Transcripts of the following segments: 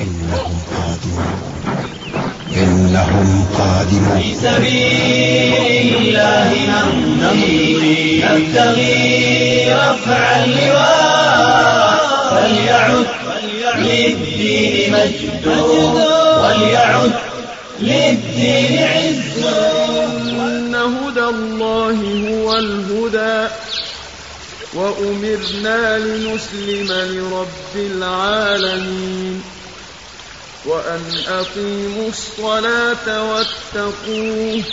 إنهم قادمون. إنهم قادمون. في سبيل الله نمضي نبتغي رفع اللواء. فليعد للدين مجد وليعد للدين عز. إن هدى الله هو الهدى. وأمرنا لنسلم لرب العالمين. وأن أقيموا الصلاة واتقوه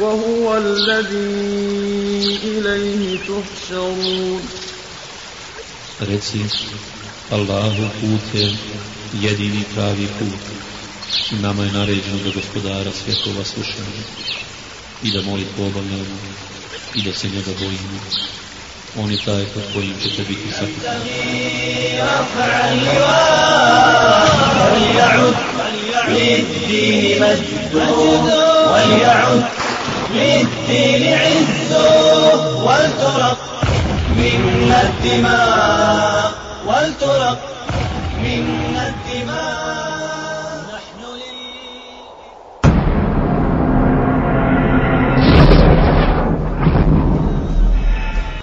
وهو الذي إليه تحشرون Reci, Allahu put je jedini pravi put. Nama je naređeno da gospodara svjetova slušamo i da molitvu obavljamo i da se njega bojimo. On est avec notre poème qui للدين وليعد للدين ولترق الدماء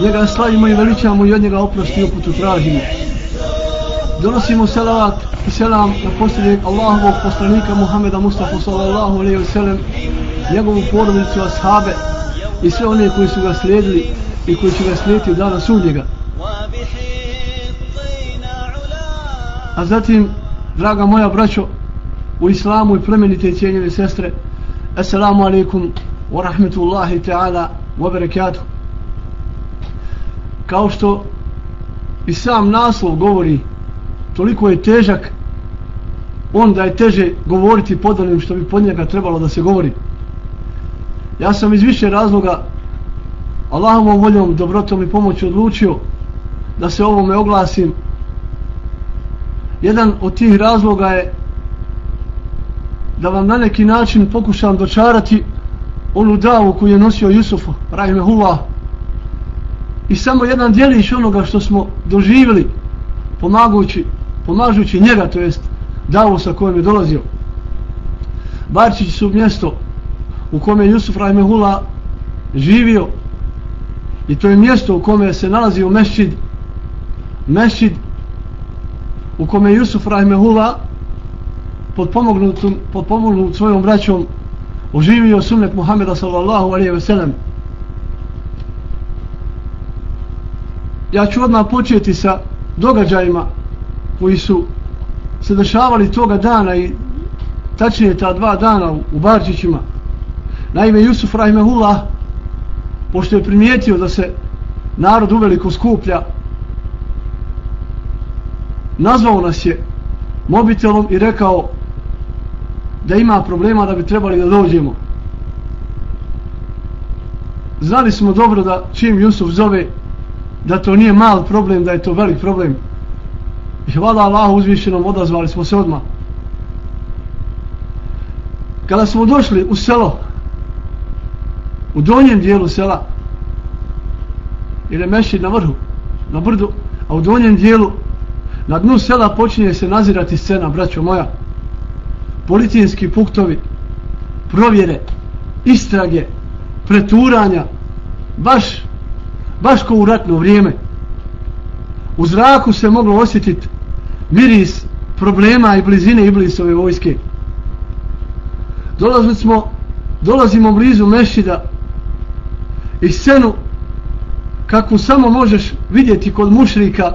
njega slavimo i veličamo i od njega oprosti i uputu tražimo. Donosimo salavat i selam na posljednjeg Allahovog poslanika Muhameda Mustafa sallallahu alaihi wa sallam njegovu porodicu, ashabe i sve one koji su ga slijedili i koji će ga slijediti od dana sudnjega. A zatim draga moja braćo u islamu i plemenite i cijenjene sestre Assalamu alaikum wa rahmetullahi ta'ala wa barakatuh kao što i sam naslov govori toliko je težak onda je teže govoriti pod onim što bi pod njega trebalo da se govori. Ja sam iz više razloga Allahovom voljom, dobrotom i pomoći odlučio da se ovome oglasim. Jedan od tih razloga je da vam na neki način pokušam dočarati onu davu koju je nosio Jusuf Rahimehullah i samo jedan dijelić onoga što smo doživjeli pomagući, pomažući njega to jest davu sa kojom je dolazio. Barčići su mjesto u kome je Jusuf Rajmehula živio i to je mjesto u kome se nalazio mešćid mešćid u kome je Jusuf Rahimehullah podpomognut, potpomognut svojom braćom oživio sunnet Muhammeda sallallahu alaihi ve sellem ja ću odmah početi sa događajima koji su se dešavali toga dana i tačnije ta dva dana u, u Barčićima naime Jusuf Rahimehullah pošto je primijetio da se narod uveliko skuplja nazvao nas je mobitelom i rekao da ima problema da bi trebali da dođemo. Znali smo dobro da čim Jusuf zove da to nije mal problem, da je to velik problem. I hvala Allahu uzvišenom odazvali smo se odmah. Kada smo došli u selo, u donjem dijelu sela, jer je mešćid na vrhu, na brdu, a u donjem dijelu, na dnu sela počinje se nazirati scena, braćo moja policijski punktovi, provjere, istrage, preturanja, baš, baš ko u ratno vrijeme. U zraku se moglo osjetiti miris problema i blizine Iblisove vojske. Dolazili smo, dolazimo blizu Mešida i scenu kakvu samo možeš vidjeti kod mušrika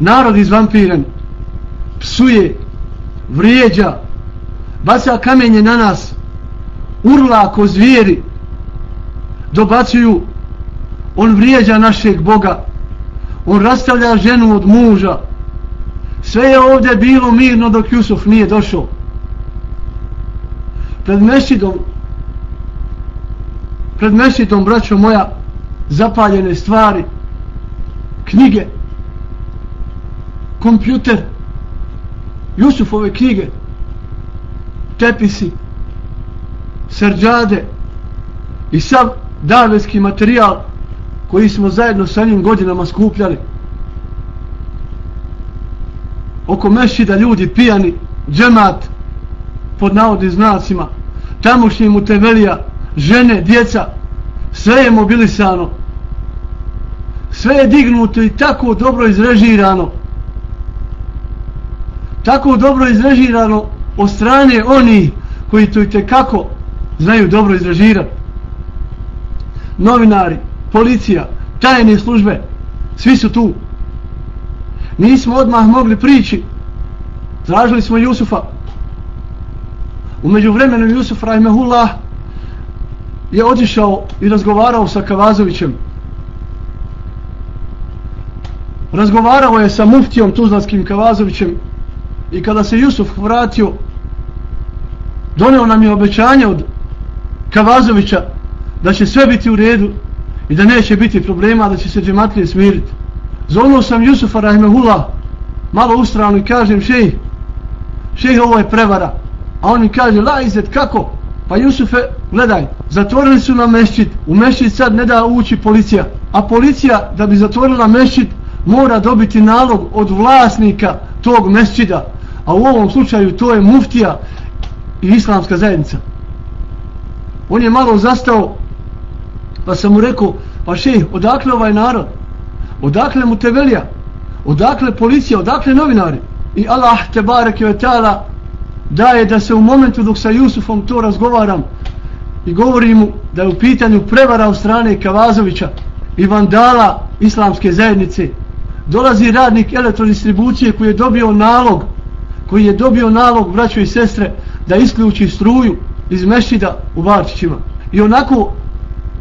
narod izvampiren psuje vrijeđa, baca kamenje na nas, urla ko zvijeri, dobacuju, on vrijeđa našeg Boga, on rastavlja ženu od muža, Sve je ovdje bilo mirno dok Jusuf nije došao. Pred mešidom, pred mešidom, braćo moja, zapaljene stvari, knjige, kompjuter, Jusufove knjige, tepisi, srđade i sav davetski materijal koji smo zajedno sa njim godinama skupljali. Oko mešida ljudi pijani, džemat, pod navodnim znacima, tamošnji mutevelija, žene, djeca, sve je mobilisano, sve je dignuto i tako dobro izrežirano, tako dobro izrežirano od strane oni koji to i kako znaju dobro izrežirati. Novinari, policija, tajne službe, svi su tu. Nismo odmah mogli prići. Zražili smo Jusufa. Umeđu vremenu Jusuf Rahimehullah je otišao i razgovarao sa Kavazovićem. Razgovarao je sa muftijom Tuzlanskim Kavazovićem i kada se Jusuf vratio doneo nam je obećanje od Kavazovića da će sve biti u redu i da neće biti problema da će se džematlije smiriti. Zovnuo sam Jusufa Rahimehullah malo ustrano i kažem šejh, šejh ovo je prevara. A on mi kaže la izet kako? Pa Jusufe gledaj zatvorili su nam mešćit u mešćit sad ne da ući policija a policija da bi zatvorila mešćit mora dobiti nalog od vlasnika tog mešćida. A u ovom slučaju to je muftija i islamska zajednica. On je malo zastao pa sam mu rekao pa šeh odakle ovaj narod? Odakle mu tevelija? Odakle policija? Odakle novinari? I Allah te barek je ta'ala daje da se u momentu dok sa Jusufom to razgovaram i govori mu da je u pitanju prevara od strane Kavazovića i vandala islamske zajednice. Dolazi radnik elektrodistribucije koji je dobio nalog koji je dobio nalog braćo i sestre da isključi struju iz mešida u Varčićima. I onako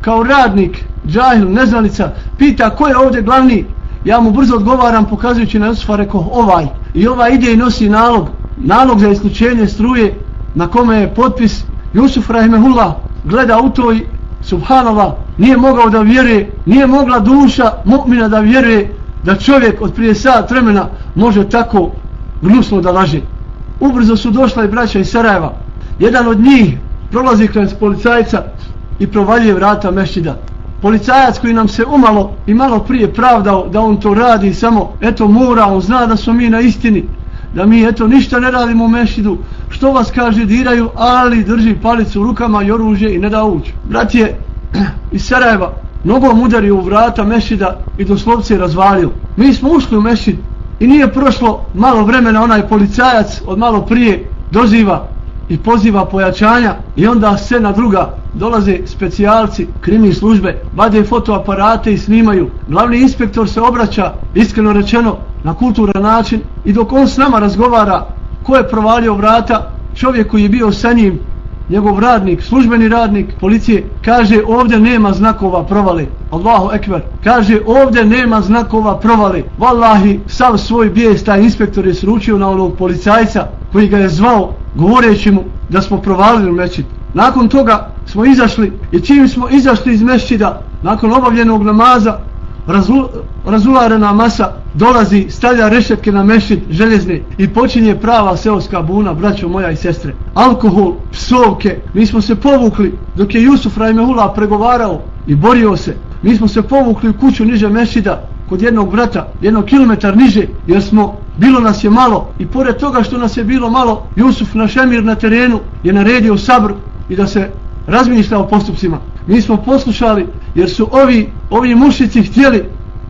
kao radnik džahil, neznalica pita ko je ovdje glavni. Ja mu brzo odgovaram pokazujući na Jusufa rekao ovaj. I ovaj ide i nosi nalog. Nalog za isključenje struje na kome je potpis. Jusuf Rahimehullah gleda u toj, subhanallah nije mogao da vjeruje nije mogla duša mu'mina da vjeruje da čovjek od prije sat vremena može tako gnusno da laže. Ubrzo su došla i braća iz Sarajeva. Jedan od njih prolazi kroz policajca i provaljuje vrata mešćida policajac koji nam se umalo i malo prije pravdao da on to radi samo eto mora, on zna da smo mi na istini da mi eto ništa ne radimo u mešidu što vas kaže diraju ali drži palicu u rukama i oružje i ne da ući brat je iz Sarajeva nogom udario u vrata mešida i doslovce je razvalio. Mi smo ušli u mešid i nije prošlo malo vremena onaj policajac od malo prije doziva i poziva pojačanja i onda se na druga dolaze specijalci krimi službe, vade fotoaparate i snimaju. Glavni inspektor se obraća, iskreno rečeno, na kulturan način i dok on s nama razgovara ko je provalio vrata, čovjek koji je bio sa njim, njegov radnik, službeni radnik policije, kaže ovdje nema znakova provale. Allahu ekber. Kaže ovdje nema znakova provale. Wallahi, sav svoj bijes taj inspektor je sručio na onog policajca koji ga je zvao govoreći mu da smo provalili u mečit. Nakon toga smo izašli i čim smo izašli iz mešćida, nakon obavljenog namaza, Razlu, razularena masa dolazi, stavlja rešetke na mešit železne i počinje prava seoska buna, braćo moja i sestre. Alkohol, psovke, mi smo se povukli dok je Jusuf Rajmehula pregovarao i borio se. Mi smo se povukli u kuću niže mešida kod jednog brata, jednog kilometar niže, jer smo, bilo nas je malo i pored toga što nas je bilo malo, Jusuf naš emir na terenu je naredio sabr i da se razmišlja o postupcima. Mi smo poslušali jer su ovi, ovi mušici htjeli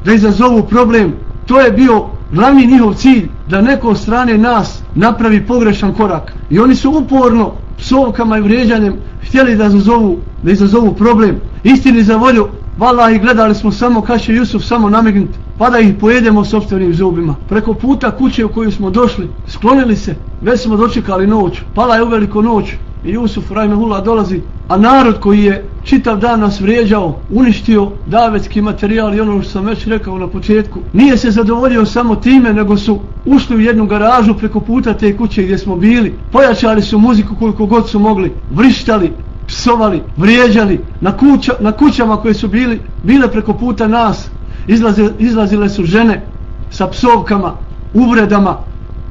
da izazovu problem. To je bio glavni njihov cilj da neko od strane nas napravi pogrešan korak. I oni su uporno psovkama i vrijeđanjem htjeli da izazovu, da izazovu problem. Istini za volju, vala i gledali smo samo kad će Jusuf samo namignuti pa da ih pojedemo sobstvenim zubima. Preko puta kuće u koju smo došli, sklonili se, već smo dočekali noć, pala je uveliko noć, i Jusuf Rahimehullah dolazi, a narod koji je čitav dan nas vrijeđao, uništio davetski materijal i ono što sam već rekao na početku, nije se zadovoljio samo time, nego su ušli u jednu garažu preko puta te kuće gdje smo bili, pojačali su muziku koliko god su mogli, vrištali, psovali, vrijeđali. Na, kuća, na kućama koje su bili, bile preko puta nas, izlaze, izlazile su žene sa psovkama, uvredama,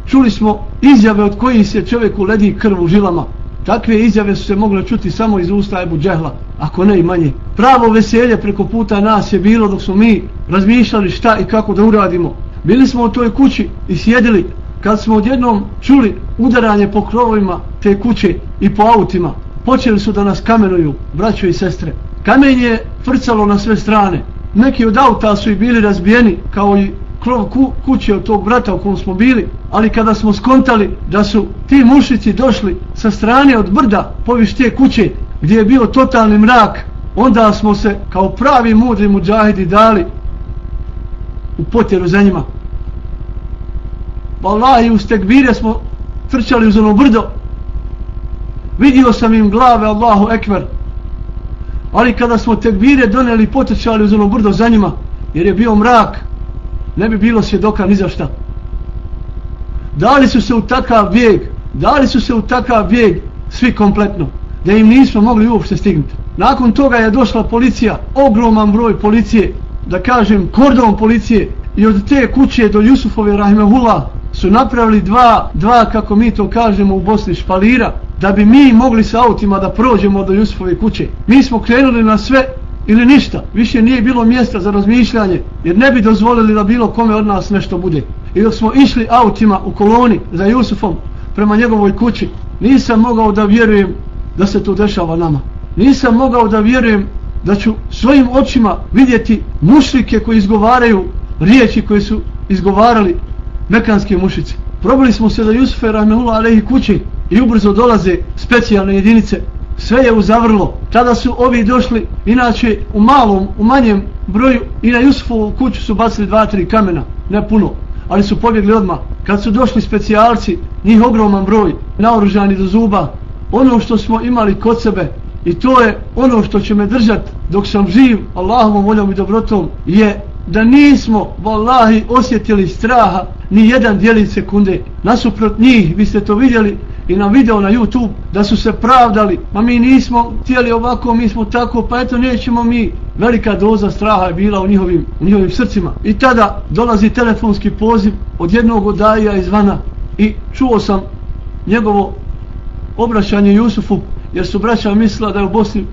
čuli smo izjave od kojih se čovjeku ledi krv u žilama, Takve izjave su se mogle čuti samo iz usta Ebu Džehla, ako ne i manje. Pravo veselje preko puta nas je bilo dok smo mi razmišljali šta i kako da uradimo. Bili smo u toj kući i sjedili kad smo odjednom čuli udaranje po krovovima te kuće i po autima. Počeli su da nas kamenuju, braćo i sestre. Kamen je frcalo na sve strane. Neki od auta su i bili razbijeni kao i krov ku, kuće od tog brata u kom smo bili, ali kada smo skontali da su ti mušici došli sa strane od brda poviš te kuće gdje je bio totalni mrak, onda smo se kao pravi mudri muđahidi dali u potjeru za njima. Wallahi, uz tekbire smo trčali uz ono brdo. Vidio sam im glave, Allahu ekver. Ali kada smo tekbire doneli potrčali uz ono brdo za njima, jer je bio mrak, ne bi bilo svjedoka ni za šta. Dali su se u takav bijeg, dali su se u takav bijeg svi kompletno, da im nismo mogli uopšte stignuti. Nakon toga je došla policija, ogroman broj policije, da kažem kordon policije, i od te kuće do Jusufove Rahimehullah su napravili dva, dva, kako mi to kažemo u Bosni, špalira, da bi mi mogli sa autima da prođemo do Jusufove kuće. Mi smo krenuli na sve ili ništa, više nije bilo mjesta za razmišljanje, jer ne bi dozvolili da bilo kome od nas nešto bude. I dok smo išli autima u koloni za Jusufom prema njegovoj kući, nisam mogao da vjerujem da se to dešava nama. Nisam mogao da vjerujem da ću svojim očima vidjeti mušlike koji izgovaraju riječi koje su izgovarali mekanske mušice. Probili smo se da Jusufe Rahmehullah Alehi kući i ubrzo dolaze specijalne jedinice sve je uzavrlo. Tada su ovi došli, inače u malom, u manjem broju, i na Jusufovu kuću su bacili dva, tri kamena, ne puno, ali su pobjegli odmah. Kad su došli specijalci, njih ogroman broj, naoružani do zuba, ono što smo imali kod sebe, i to je ono što će me držat dok sam živ, Allahovom voljom i dobrotom, je da nismo, vallahi, osjetili straha ni jedan dijelić sekunde. Nasuprot njih, vi ste to vidjeli, i na video na YouTube da su se pravdali, ma mi nismo htjeli ovako, mi smo tako, pa eto nećemo mi. Velika doza straha je bila u njihovim, u njihovim srcima. I tada dolazi telefonski poziv od jednog odaja izvana i čuo sam njegovo obraćanje Jusufu, jer su braća mislila da je u Bosni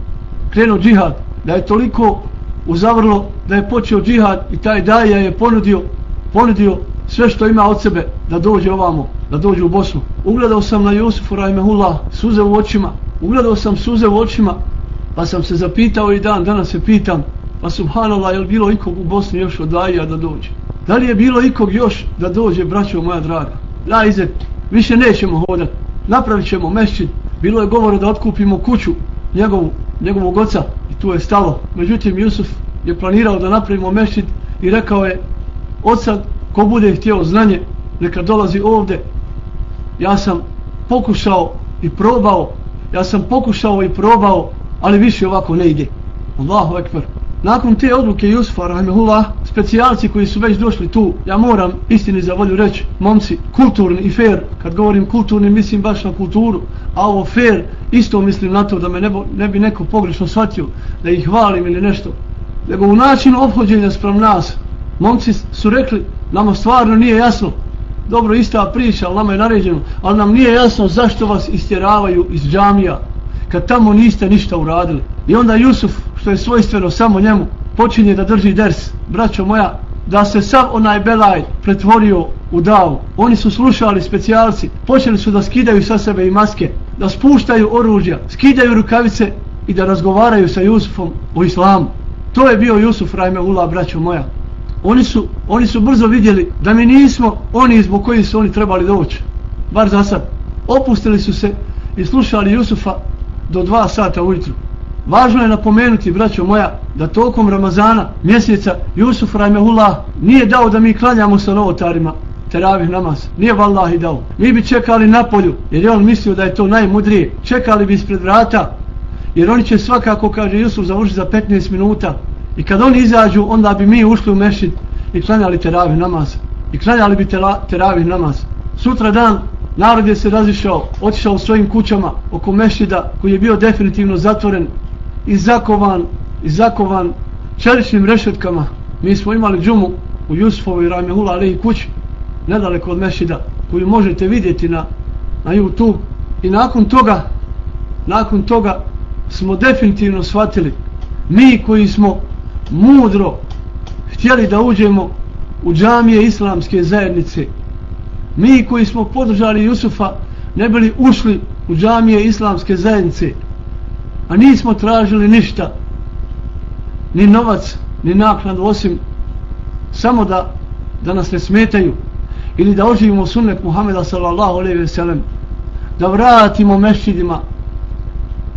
krenuo džihad, da je toliko uzavrlo da je počeo džihad i taj daja je ponudio, ponudio sve što ima od sebe da dođe ovamo, da dođe u Bosnu. Ugledao sam na Jusufu Rajmehullah suze u očima, ugledao sam suze u očima, pa sam se zapitao i dan, danas se pitam, pa subhanallah, je li bilo ikog u Bosni još od daja da dođe? Da li je bilo ikog još da dođe, braćo moja draga? Da, Izet, više nećemo hodati, napravit ćemo mešćin. Bilo je govore da otkupimo kuću njegovu, njegovog oca tu je stalo. Međutim, Jusuf je planirao da napravimo mešćin i rekao je, od sad ko bude htio znanje neka dolazi ovde. Ja sam pokušao i probao ja sam pokušao i probao ali više ovako ne ide. Allahu ekber nakon te odluke Jusufa rahimahullah specijalci koji su već došli tu ja moram istini za volju reći momci kulturni i fair kad govorim kulturni mislim baš na kulturu. A ovo fair isto mislim na to da me ne, bo, ne bi neko pogrešno shvatio da ih hvalim ili nešto. Nego u načinu obhođenja sprem nas momci su rekli nama stvarno nije jasno. Dobro ista priča ali nama je naređeno ali nam nije jasno zašto vas istjeravaju iz džamija kad tamo niste ništa uradili i onda Jusuf što je svojstveno samo njemu počinje da drži ders braćo moja da se sav onaj belaj pretvorio u davu oni su slušali specijalci počeli su da skidaju sa sebe i maske da spuštaju oružja skidaju rukavice i da razgovaraju sa Jusufom o islamu to je bio Jusuf Rajme Ula braćo moja oni su, oni su brzo vidjeli da mi nismo oni zbog koji su oni trebali doći. Bar za sad. Opustili su se i slušali Jusufa do dva sata ujutru. Važno je napomenuti, braćo moja, da tokom Ramazana, mjeseca, Jusuf Rajmehullah nije dao da mi klanjamo sa novotarima. teravih namaz. Nije vallahi dao. Mi bi čekali na polju, jer je on mislio da je to najmudrije. Čekali bi ispred vrata, jer oni će svakako, kaže Jusuf, završiti za 15 minuta. I kad oni izađu, onda bi mi ušli u mešit i klanjali teravih namaz. I klanjali bi teravih namaz. Sutra dan narod je se razišao, otišao svojim kućama oko mešida koji je bio definitivno zatvoren i zakovan, i zakovan čeličnim rešetkama. Mi smo imali džumu u Jusufovoj Ramehula Alehi kući, nedaleko od mešida, koju možete vidjeti na, na YouTube. I nakon toga, nakon toga smo definitivno shvatili, mi koji smo mudro htjeli da uđemo u džamije islamske zajednice, mi koji smo podržali Jusufa ne bili ušli u džamije islamske zajednice a nismo tražili ništa. Ni novac ni naknadu osim samo da da nas ne smetaju. Ili da oživimo sunnet Muhameda sallallahu alaihi ve sellem. Da vratimo mešćidima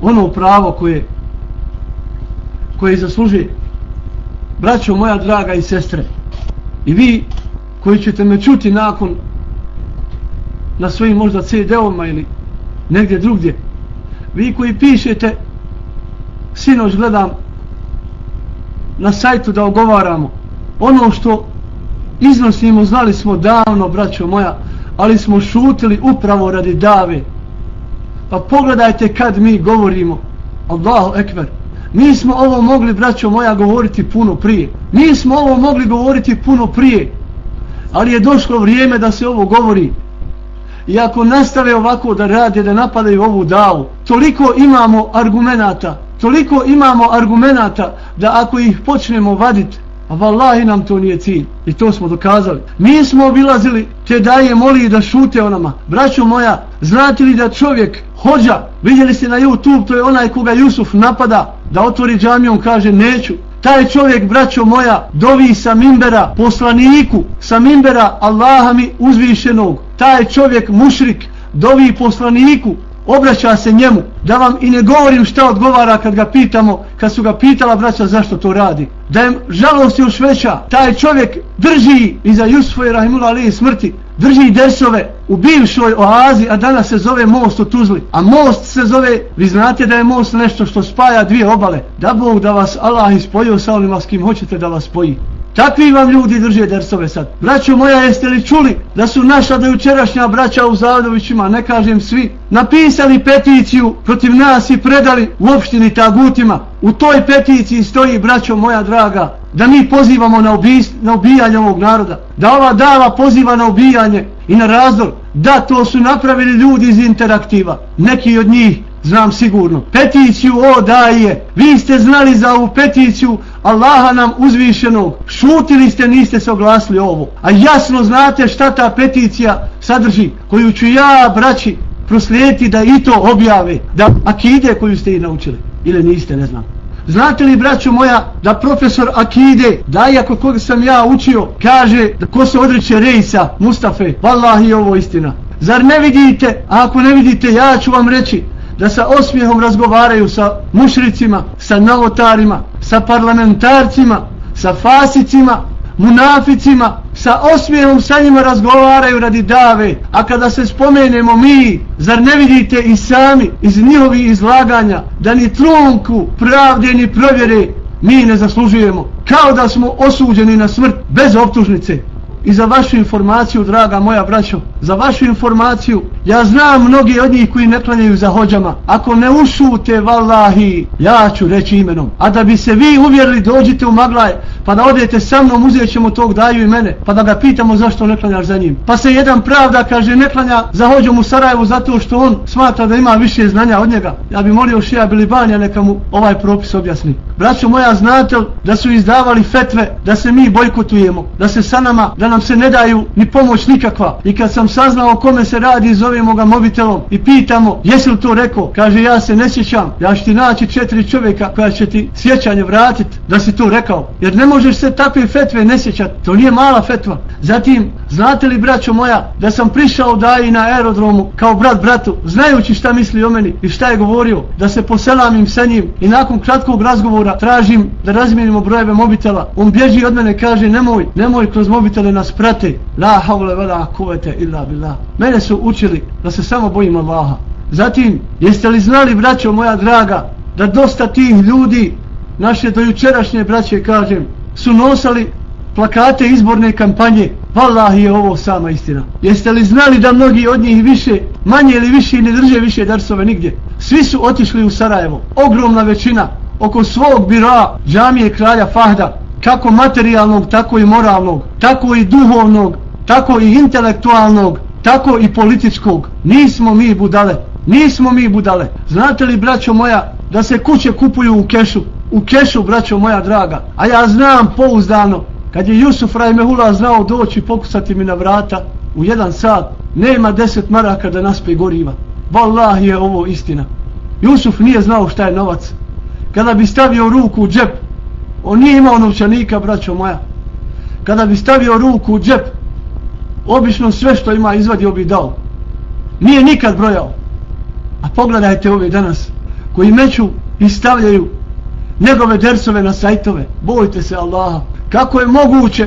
ono pravo koje koje zasluži braćo moja draga i sestre i vi koji ćete me čuti nakon na svojim možda CD-ovima ili negdje drugdje. Vi koji pišete, sinoć gledam na sajtu da ogovaramo. Ono što iznosimo, znali smo davno, braćo moja, ali smo šutili upravo radi dave. Pa pogledajte kad mi govorimo, Allahu ekber, mi smo ovo mogli, braćo moja, govoriti puno prije. Mi smo ovo mogli govoriti puno prije, ali je došlo vrijeme da se ovo govori. I ako nastave ovako da rade, da napadaju ovu davu, toliko imamo argumenata, toliko imamo argumenata da ako ih počnemo vaditi, a vallahi nam to nije cilj. I to smo dokazali. Mi smo obilazili te daje moli da šute onama. Braćo moja, znate li da čovjek hođa, vidjeli ste na YouTube, to je onaj koga Jusuf napada, da otvori džamijom, kaže neću. Taj čovjek, braćo moja, dovi sa mimbera poslaniku, sa mimbera Allaha mi uzvišenog. Taj čovjek, mušrik, dovi poslaniku, obraća se njemu, da vam i ne govorim šta odgovara kad ga pitamo, kad su ga pitala braća zašto to radi. Da je žalost još veća, taj čovjek drži iza Jusufa i Rahimula Ali smrti, drži dersove u bivšoj oazi, a danas se zove most u Tuzli. A most se zove, vi znate da je most nešto što spaja dvije obale. Da Bog da vas Allah ispojio sa onima s kim hoćete da vas spoji. Takvi vam ljudi drže dersove sad. Braćo moja, jeste li čuli da su naša dojučerašnja braća u Zavodovićima, ne kažem svi, napisali peticiju protiv nas i predali u opštini Tagutima. U toj peticiji stoji, braćo moja draga, da mi pozivamo na, ubij, na ubijanje ovog naroda. Da ova dava poziva na ubijanje i na razdor. Da, to su napravili ljudi iz interaktiva. Neki od njih znam sigurno. Peticiju o daje. Vi ste znali za ovu peticiju Allaha nam uzvišenog. Šutili ste, niste se oglasili ovo. A jasno znate šta ta peticija sadrži. Koju ću ja, braći, proslijeti da i to objave. Da akide koju ste i naučili. Ili niste, ne znam. Znate li, braćo moja, da profesor Akide, da iako koga sam ja učio, kaže da ko se odreće rejsa, Mustafe, vallahi ovo istina. Zar ne vidite, a ako ne vidite, ja ću vam reći, da sa osmijehom razgovaraju sa mušricima, sa novotarima, sa parlamentarcima, sa fasicima, munaficima, sa osmijehom sa njima razgovaraju radi dave. A kada se spomenemo mi, zar ne vidite i sami iz njihovih izlaganja da ni trunku pravde ni provjere mi ne zaslužujemo. Kao da smo osuđeni na smrt bez optužnice. I za vašu informaciju, draga moja braćo, za vašu informaciju, ja znam mnogi od njih koji ne klanjaju za hođama. Ako ne ušute, vallahi, ja ću reći imenom. A da bi se vi uvjerili, dođite u Maglaj, pa da odete sa mnom, uzet ćemo tog daju i mene, pa da ga pitamo zašto ne klanjaš za njim. Pa se jedan pravda kaže ne klanja za hođom u Sarajevu zato što on smatra da ima više znanja od njega. Ja bi molio Šija Bilibanja neka mu ovaj propis objasni. Braćo moja, znate da su izdavali fetve da se mi bojkotujemo, da se sa nama, da nam se ne daju ni pomoć nikakva. I kad sam saznao o kome se radi, zovemo ga mobitelom i pitamo, jesi li to rekao? Kaže, ja se ne sjećam, ja ću ti naći četiri čovjeka koja će ti sjećanje vratit da si to rekao. Jer ne možeš se takve fetve ne sjećat, to nije mala fetva. Zatim, znate li, braćo moja, da sam prišao da i na aerodromu kao brat bratu, znajući šta misli o meni i šta je govorio, da se poselamim sa njim i nakon kratkog razgovora tražim da razmijenimo brojeve mobitela. On bježi od mene, kaže, nemoj, nemoj kroz mobitele nas prate la havle vela kuvete illa billah. Mene su učili da se samo bojim Allaha. Zatim jeste li znali braćo moja draga da dosta tih ljudi naše dojučerašnje braće kažem su nosali plakate izborne kampanje? Wallahi je ovo sama istina. Jeste li znali da mnogi od njih više manje ili više ne drže više darsove nigdje? Svi su otišli u Sarajevo. Ogromna većina oko svog bira džamije kralja Fahda kako materijalnog, tako i moralnog, tako i duhovnog, tako i intelektualnog, tako i političkog. Nismo mi budale, nismo mi budale. Znate li, braćo moja, da se kuće kupuju u kešu? U kešu, braćo moja draga. A ja znam pouzdano, kad je Jusuf Rajmehula znao doći pokusati mi na vrata u jedan sat, nema deset maraka da naspe goriva. Wallahi je ovo istina. Jusuf nije znao šta je novac. Kada bi stavio ruku u džep, On nije imao novčanika, braćo moja. Kada bi stavio ruku u džep, obično sve što ima izvadio bi dao. Nije nikad brojao. A pogledajte ove danas, koji meću i stavljaju njegove dersove na sajtove. Bojte se Allaha. Kako je moguće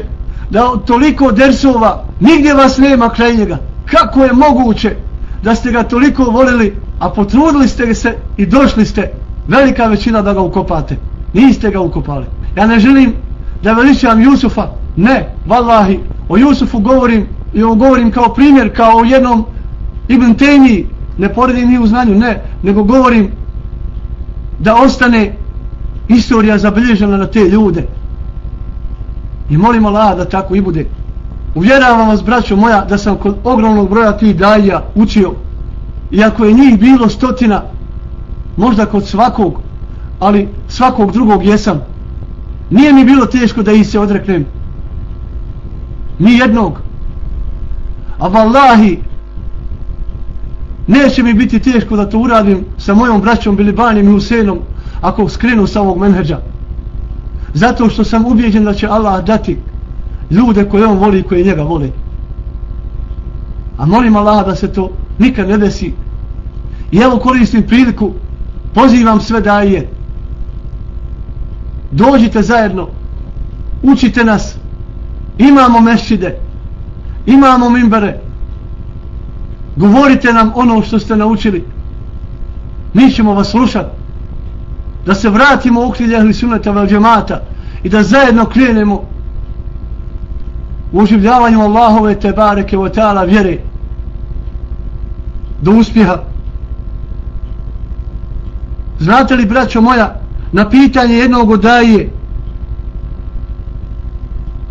da toliko dersova nigdje vas nema kraj njega? Kako je moguće da ste ga toliko volili, a potrudili ste se i došli ste velika većina da ga ukopate? Niste ga ukopali. Ja ne želim da veličam Jusufa. Ne, vallahi, o Jusufu govorim i o govorim kao primjer, kao o jednom Ibn Taymi, ne poredim ni u znanju, ne, nego govorim da ostane istorija zabilježena na te ljude. I molim Allah da tako i bude. Uvjeravam vas, braćo moja, da sam kod ogromnog broja tih dalja učio. Iako je njih bilo stotina, možda kod svakog, ali svakog drugog jesam. Nije mi bilo teško da ih se odreknem. Ni jednog. A vallahi, neće mi biti teško da to uradim sa mojom braćom Bilibanim i Husenom ako skrenu sa ovog menheđa. Zato što sam ubijeđen da će Allah dati ljude koje on voli i koje njega vole. A molim Allah da se to nikad ne desi. I evo koristim priliku, pozivam sve daje. dođite zajedno. Učite nas. Imamo mešćide. Imamo mimbere. Govorite nam ono što ste naučili. Mi ćemo vas slušati da se vratimo u okrilje ahli sunata vel džemata i da zajedno krenemo u oživljavanju Allahove te bareke o ta'ala vjere do uspjeha znate li braćo moja na pitanje jednog odaje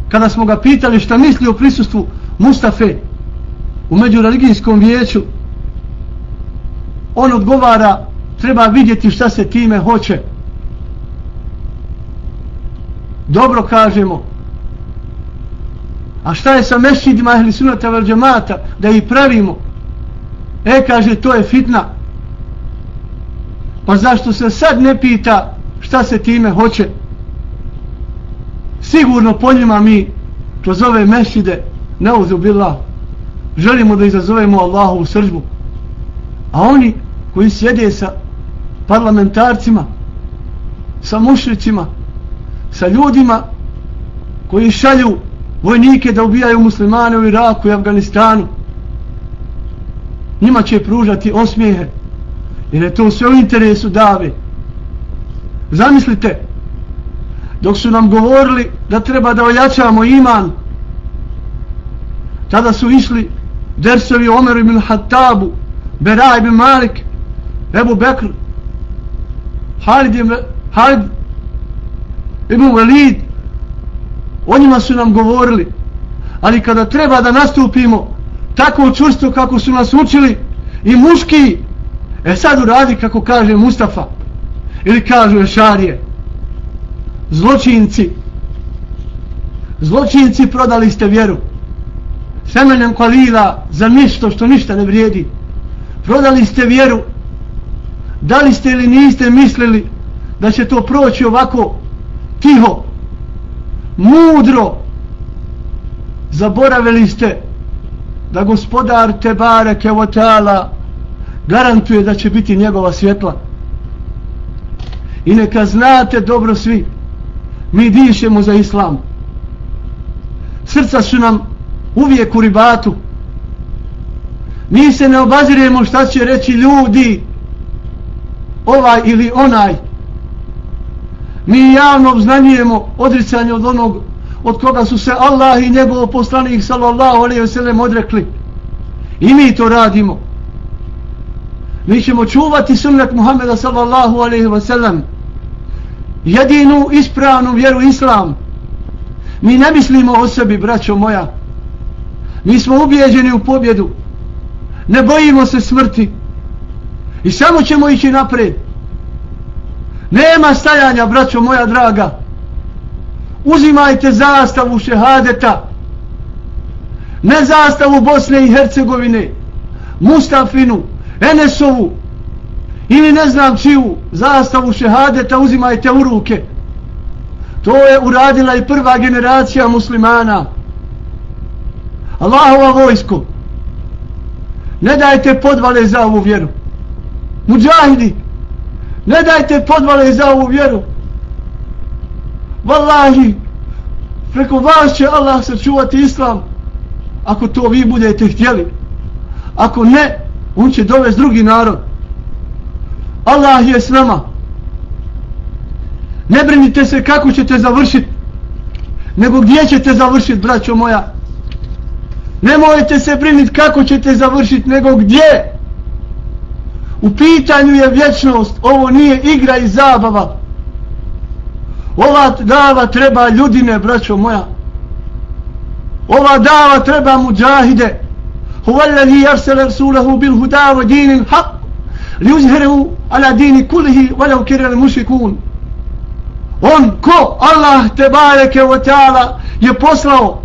kada smo ga pitali šta misli o prisustvu Mustafe u međureligijskom vijeću on odgovara treba vidjeti šta se time hoće. Dobro kažemo. A šta je sa mešidima ehli sunata vel džemata da ih pravimo? E kaže to je fitna pa zašto se sad ne pita šta se time hoće? Sigurno po njima mi kroz ove mešide neuzubila želimo da izazovemo Allahovu sržbu. A oni koji sjede sa parlamentarcima sa mušricima sa ljudima koji šalju vojnike da ubijaju muslimane u Iraku i Afganistanu njima će pružati osmijehe jer je to sve u interesu dave. Zamislite, dok su nam govorili da treba da ojačamo iman, tada su išli dersovi Omer ibn Hattabu, Beraj ibn Malik, Ebu Bekr, Halid, ibn, Halid ibn Walid, o njima su nam govorili, ali kada treba da nastupimo tako čvrsto kako su nas učili i muški, e sad uradi kako kaže Mustafa, ili kažu Ešarije zločinci zločinci prodali ste vjeru semenem kalila za ništo što ništa ne vrijedi. Prodali ste vjeru da li ste ili niste mislili da će to proći ovako tiho mudro zaboravili ste da gospodar Tebare Kevotala garantuje da će biti njegova svjetla I neka znate dobro svi, mi dišemo za islam. Srca su nam uvijek u ribatu. Mi se ne obaziremo šta će reći ljudi, ovaj ili onaj. Mi javno obznanjujemo odricanje od onog od koga su se Allah i njegov poslanik sallallahu alaihi ve sellem odrekli. I mi to radimo. Mi ćemo čuvati sunnet Muhammeda sallallahu alaihi ve sellem. Jedinu ispravnu vjeru islam. Mi ne mislimo o sebi, braćo moja. Mi smo ubijeđeni u pobjedu. Ne bojimo se smrti. I samo ćemo ići napred. Nema stajanja, braćo moja draga. Uzimajte zastavu šehadeta. Ne zastavu Bosne i Hercegovine. Mustafinu, Enesovu. Ili ne znam čiju zastavu šehadeta uzimajte u ruke. To je uradila i prva generacija muslimana. Allahova vojsko. Ne dajte podvale za ovu vjeru. Muđahidi, ne dajte podvale za ovu vjeru. Wallahi, preko vas će Allah sačuvati islam, ako to vi budete htjeli. Ako ne, on će dovesti drugi narod. Allah je s nama. Ne brinite se kako ćete završiti, nego gdje ćete završiti, braćo moja. Nemojte se briniti kako ćete završiti, nego gdje. U pitanju je vječnost, ovo nije igra i zabava. Ova dava treba ljudine, braćo moja. Ova dava treba muđahide. هو الذي rasulahu رسوله بالهدى ودين الحق ليظهره على ala dini kulihi walau kirel mušikun. On ko Allah te bareke wa ta'ala je poslao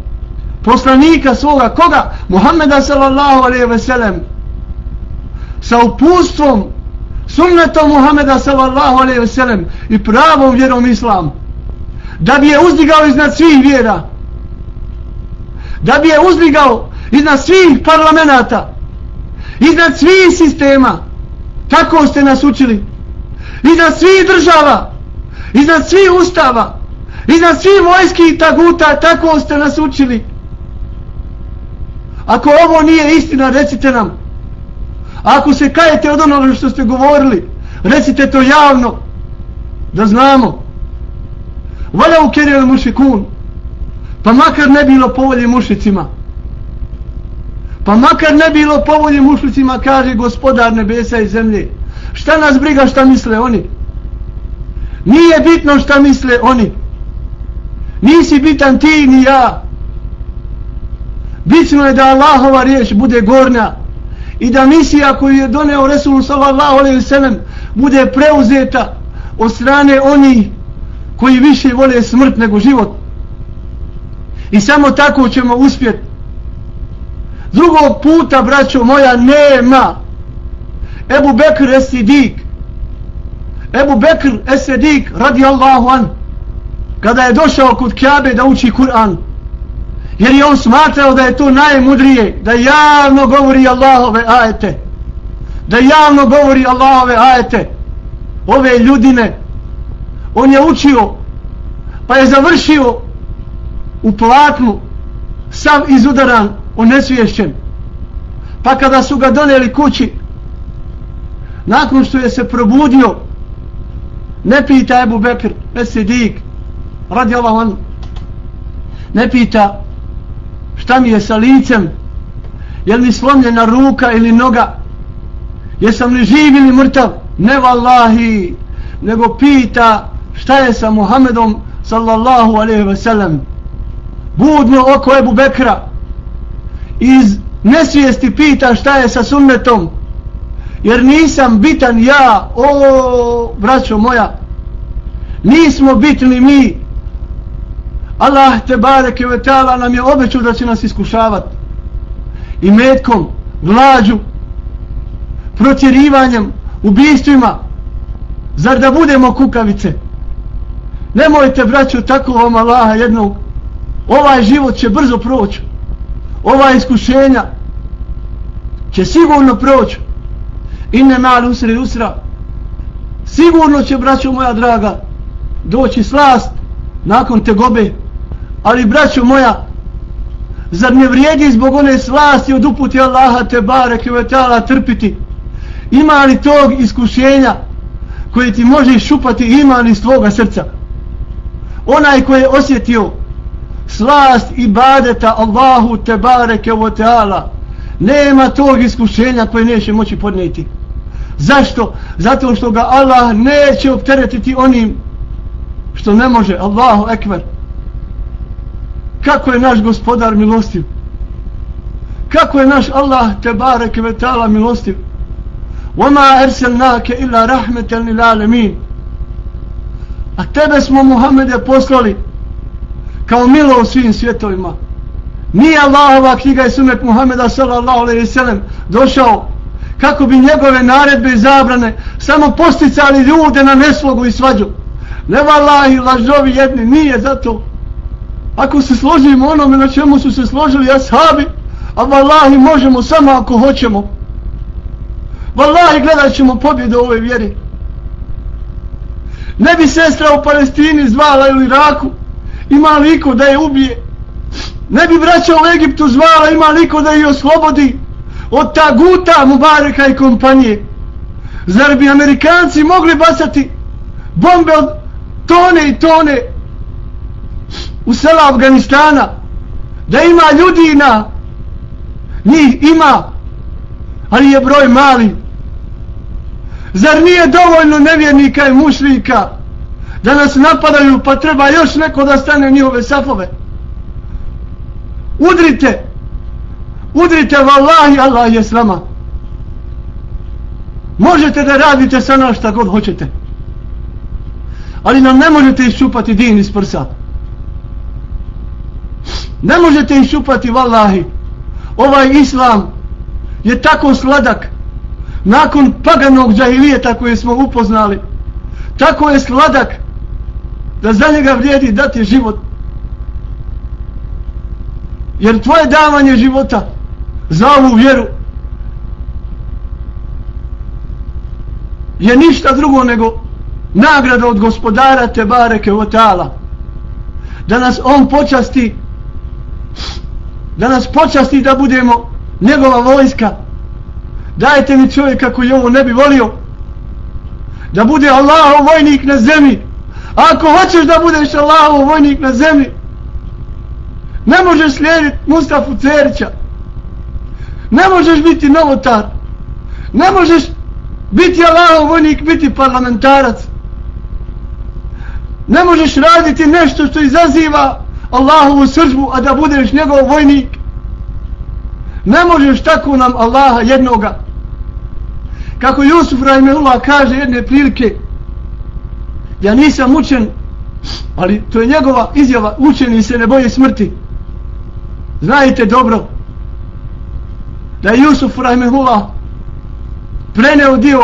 poslanika svoga koga? Muhammeda sallallahu alaihi ve sellem sa upustvom sunnetom Muhammeda sallallahu alaihi ve sellem i pravom vjerom islam da bi je uzdigao iznad svih vjera da bi je uzdigao iznad svih parlamenta iznad svih sistema. Tako ste nas učili. Iznad svih država. Iznad svih ustava. Iznad svih vojski taguta tako ste nas učili. Ako ovo nije istina recite nam. Ako se kajete od onoga što ste govorili recite to javno da znamo. Valja u kerijel mušikun. Pa makar ne bilo povolje mušicima. Pa makar ne bilo povolje mušicima, kaže gospodar nebesa i zemlje. Šta nas briga šta misle oni? Nije bitno šta misle oni. Nisi bitan ti ni ja. Bitno je da Allahova riječ bude gornja i da misija koju je doneo Resul sallallahu alaihi wa sallam bude preuzeta od strane onih koji više vole smrt nego život. I samo tako ćemo uspjeti. Drugog puta, braćo moja, nema. Ebu Bekr Esidik. Ebu Bekr Esidik, radi Allahu an. Kada je došao kod Kjabe da uči Kur'an. Jer je on smatrao da je to najmudrije. Da javno govori Allahove ajete. Da javno govori Allahove ajete. Ove ljudine on je učio pa je završio u platnu sam izudaran onesvješćen. Pa kada su ga doneli kući nakon što je se probudio ne pita Ebu Bekr Esidik radi Allah on ne pita šta mi je sa licem je li mi slomljena ruka ili noga jesam li živ ili mrtav? Ne vallahi nego pita šta je sa Muhammedom sallallahu alaihi ve sellem budno oko Ebu Bekra iz nesvijesti pita šta je sa sunnetom. Jer nisam bitan ja o braćo moja. Nismo bitni mi. Allah te bareke ve ta'ala nam je obećao da će nas iskušavat. I metkom, vlađu protjerivanjem ubijstvima. Zar da budemo kukavice? Nemojte, braćo, tako vam Allaha jednog. Ovaj život će brzo proći. Ova iskušenja će sigurno proći. Inne ne mali usri usra. Sigurno će, braćo moja draga, doći slast nakon te gobe. Ali, braćo moja, Zar ne vrijedi zbog one slasti od uputi Allaha te bareke ve ta'ala trpiti? Ima li tog iskušenja koje ti može šupati iman iz tvoga srca? Onaj koji je osjetio slast i badeta Allahu te bareke ve ta'ala nema tog iskušenja koje neće moći podnijeti. Zašto? Zato što ga Allah neće opteretiti onim što ne može. Allahu ekber. Kako je naš gospodar milostiv? Kako je naš Allah te bareke ve ta'ala milostiv? وَمَا أَرْسَلْنَاكَ إِلَّا رَحْمَةً لِلْعَالَمِينَ A tebe smo Muhammede poslali kao milo u svim svjetovima. Nije Allahova knjiga i sunet Muhammeda sallallahu alaihi sallam došao kako bi njegove naredbe i zabrane samo posticali ljude na neslogu i svađu. Ne valahi, lažovi jedni, nije zato. Ako se složimo onome na čemu su se složili ashabi, a valahi možemo samo ako hoćemo. Valahi gledat ćemo pobjedu ove vjeri. Ne bi sestra u Palestini zvala ili Iraku ima liko da je ubije. Ne bi vraćao u Egiptu zvala ima niko da je oslobodi od ta guta Mubareka i kompanije. Zar bi Amerikanci mogli bacati bombe od tone i tone u sela Afganistana da ima ljudi na njih ima ali je broj mali Zar nije dovoljno nevjernika i mušlika da nas napadaju pa treba još neko da stane njihove safove? Udrite! Udrite vallahi Allah je s vama. Možete da radite sa nas šta god hoćete. Ali nam ne možete iščupati din iz prsa. Ne možete iščupati vallahi. Ovaj islam je tako sladak nakon paganog džahilijeta koje smo upoznali tako je sladak da za njega vrijedi dati život. Jer tvoje davanje života za ovu vjeru je ništa drugo nego nagrada od gospodara te bareke otala da nas on počasti da nas počasti da budemo njegova vojska. Dajte mi čovjeka koji ovo ne bi volio da bude Allahov vojnik na zemlji ako hoćeš da budeš Allahov vojnik na zemlji ne možeš slijediti Mustafu Cerića. Ne možeš biti novotar. Ne možeš biti Allahov vojnik biti parlamentarac. Ne možeš raditi nešto što izaziva Allahovu sržbu a da budeš njegov vojnik. Ne možeš tako nam Allaha jednoga. Kako Jusuf Rahimullah kaže jedne prilike ja nisam učen ali to je njegova izjava učeni se ne boje smrti. Znajte dobro da je Jusuf Rahimehullah preneo dio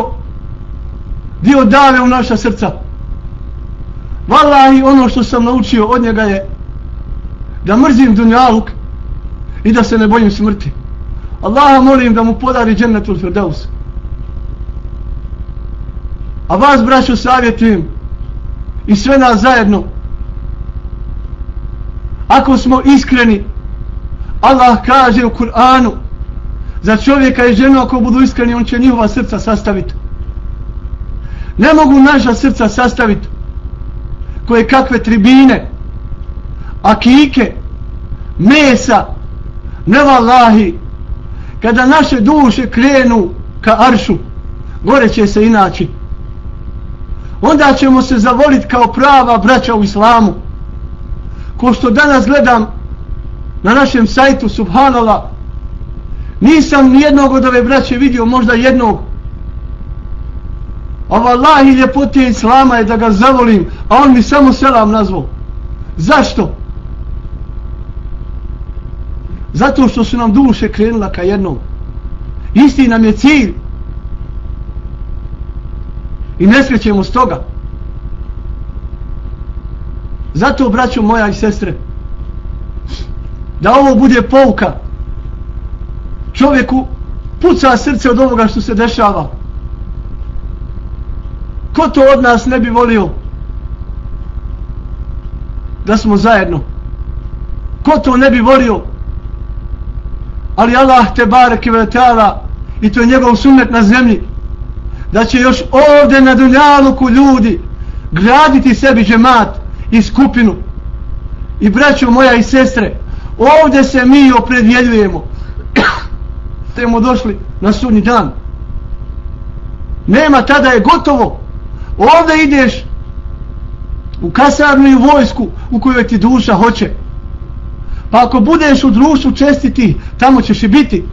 dio dave u naša srca. Wallahi ono što sam naučio od njega je da mrzim dunjaluk i da se ne bojim smrti. Allaha molim da mu podari džennetul firdaus. A vas, braću, savjetujem i sve nas zajedno. Ako smo iskreni, Allah kaže u Kur'anu za čovjeka i ženu ako budu iskreni, on će njihova srca sastaviti. Ne mogu naša srca sastaviti koje kakve tribine, akike, mesa, ne vallahi, kada naše duše krenu ka aršu, gore će se inači onda ćemo se zavoliti kao prava braća u islamu. Ko što danas gledam na našem sajtu, Subhanala, nisam nijednog od ove braće vidio, možda jednog. A vallahi ljepote islama je da ga zavolim, a on mi samo selam nazvao. Zašto? Zato što su nam duše krenula ka jednom. Isti nam je cilj i ne skrećemo s toga zato braću moja i sestre da ovo bude pouka čovjeku puca srce od ovoga što se dešava. Ko to od nas ne bi volio da smo zajedno? Ko to ne bi volio? Ali Allah te bareke ve i to je njegov sunnet na zemlji da će još ovdje na dunjaluku ljudi graditi sebi džemat i skupinu. I braćo moja i sestre ovdje se mi opredjeljujemo. Temo došli na sudnji dan. Nema tada je gotovo. Ovdje ideš u kasarnu i u vojsku u kojoj ti duša hoće. Pa ako budeš u društvu čestiti tamo ćeš i biti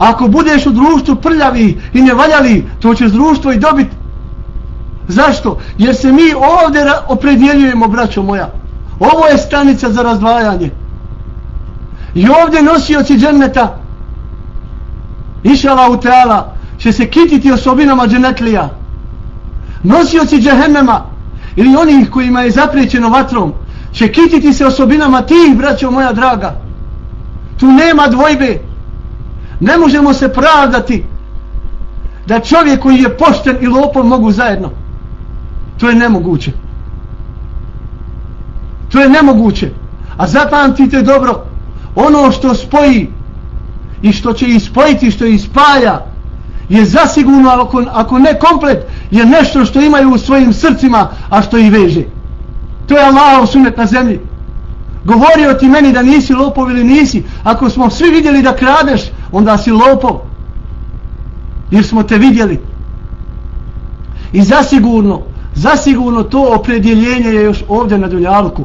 ako budeš u društvu prljavi i nevaljali to ćeš društvo i dobiti zašto? jer se mi ovdje opredjeljujemo braćo moja. Ovo je stanica za razdvajanje. I ovdje nosioci dženneta išala u teala će se kititi osobinama dženetlija. Nosioci džehennema ili onih kojima je zapriječeno vatrom će kititi se osobinama tih braćo moja draga. Tu nema dvojbe ne možemo se pravdati da čovjek koji je pošten i lopov mogu zajedno. To je nemoguće. To je nemoguće. A zapamtite dobro ono što spoji i što će ispojiti što ispaja je zasigurno ako, ako ne komplet je nešto što imaju u svojim srcima a što ih veže. To je Allahov sunet na zemlji. Govorio ti meni da nisi lopov ili nisi ako smo svi vidjeli da kradeš onda si lopov. Jer smo te vidjeli. I zasigurno zasigurno to opredjeljenje je još ovdje na dunjalku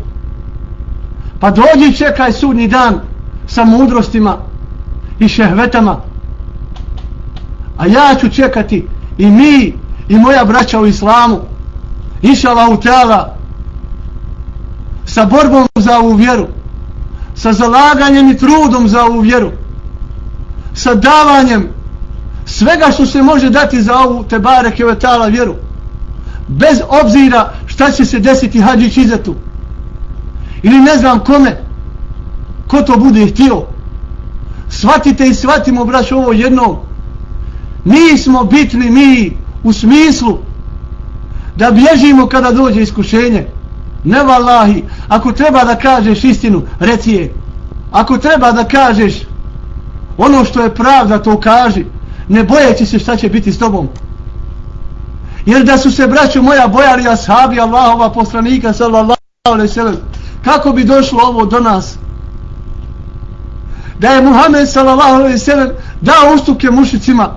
pa dođi čekaj sudni dan sa mudrostima i šehvetama. A ja ću čekati i mi i moja braća u islamu. Išala u tela sa borbom za ovu vjeru sa zalaganjem i trudom za ovu vjeru sa davanjem svega što se može dati za ovu tebare kevetala vjeru bez obzira šta će se desiti hađić izetu ili ne znam kome ko to bude htio. Svatite i shvatimo braš ovo jednom. Mi smo bitni mi u smislu da bježimo kada dođe iskušenje. Ne valahi ako treba da kažeš istinu reci je. Ako treba da kažeš ono što je pravda to kaži ne bojeći se šta će biti s tobom. Jer da su se braćo moja bojali ashabi Allahova poslanika sallallahu alaihi sallam kako bi došlo ovo do nas? Da je Muhammed sallallahu alaihi sallam dao ustupke mušicima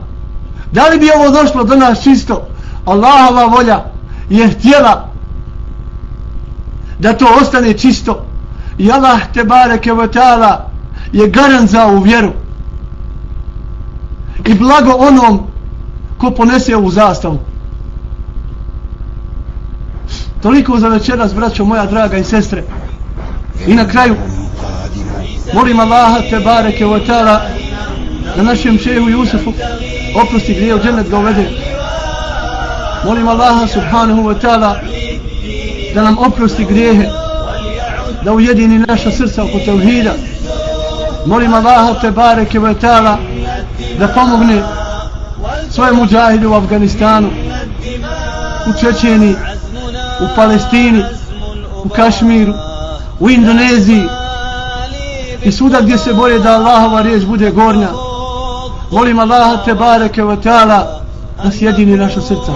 da li bi ovo došlo do nas čisto? Allahova volja je htjela da to ostane čisto. I Allah te bareke ve taala je garant za ovu vjeru i blago onom ko ponese ovu zastavu. Toliko za večeras braćo moja draga i sestre. I na kraju molim Allaha te bareke ve taala da našem šehu Jusufu oprosti grije u džennet ga uvede. Molim Allaha subhanahu wa ta'ala da nam oprosti grijehe da ujedini naša srca oko tevhida. Molim Allaha te bareke ve ta'ala da pomogne svoje muđahide u Afganistanu u Čečeni u Palestini u Kašmiru u Indoneziji i svuda gdje se bore da Allahova riječ bude gornja. Molim Allaha te bareke ve ta'ala da sjedini naša srca.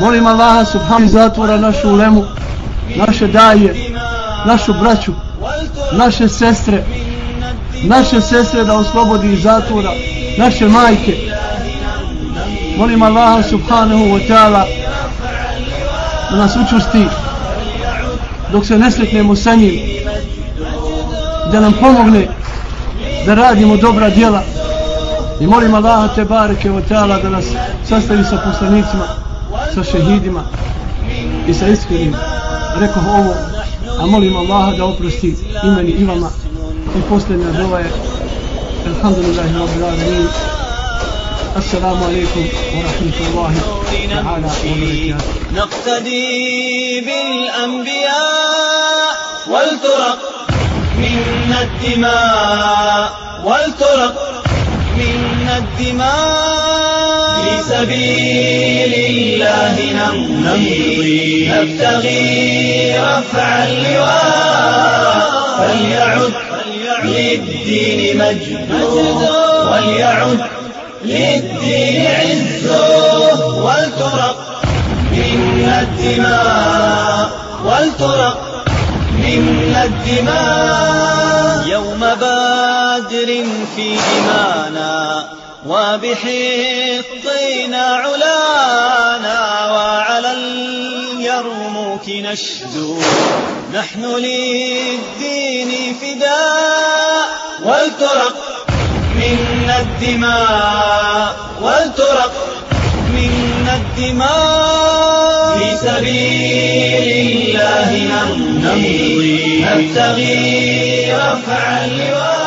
Molim Allaha subhanahu zatvora našu ulemu naše daje našu braću naše sestre naše sestre da oslobodi iz zatvora naše majke. Molim Allaha subhanahu wa ta'ala da nas učusti dok se ne sretnemo sa njim da nam pomogne da radimo dobra djela. I molim Allaha te bareke wa ta'ala da nas sastavi sa poslanicima sa šehidima i sa iskrenim. Rekao ovo a molim Allaha da oprosti imeni i vama. الفوز لنا هو. الحمد لله رب العالمين. السلام عليكم ورحمة الله تعالى وبركاته. نقتدي بالأنبياء والترق منا الدماء والترق منا الدماء. في سبيل الله نمضي. نبتغي رفع اللواء. فليعد للدين مجد وليعد للدين عز ولترق منا الدماء ولترق منا الدماء يوم بادر في دمانا وبحطينا علانا وعلى اليرموك نشدو. نحن للدين فداء. ولترق منا الدماء. ولترق منا الدماء. في سبيل الله نمضي نبتغي رفع اللواء.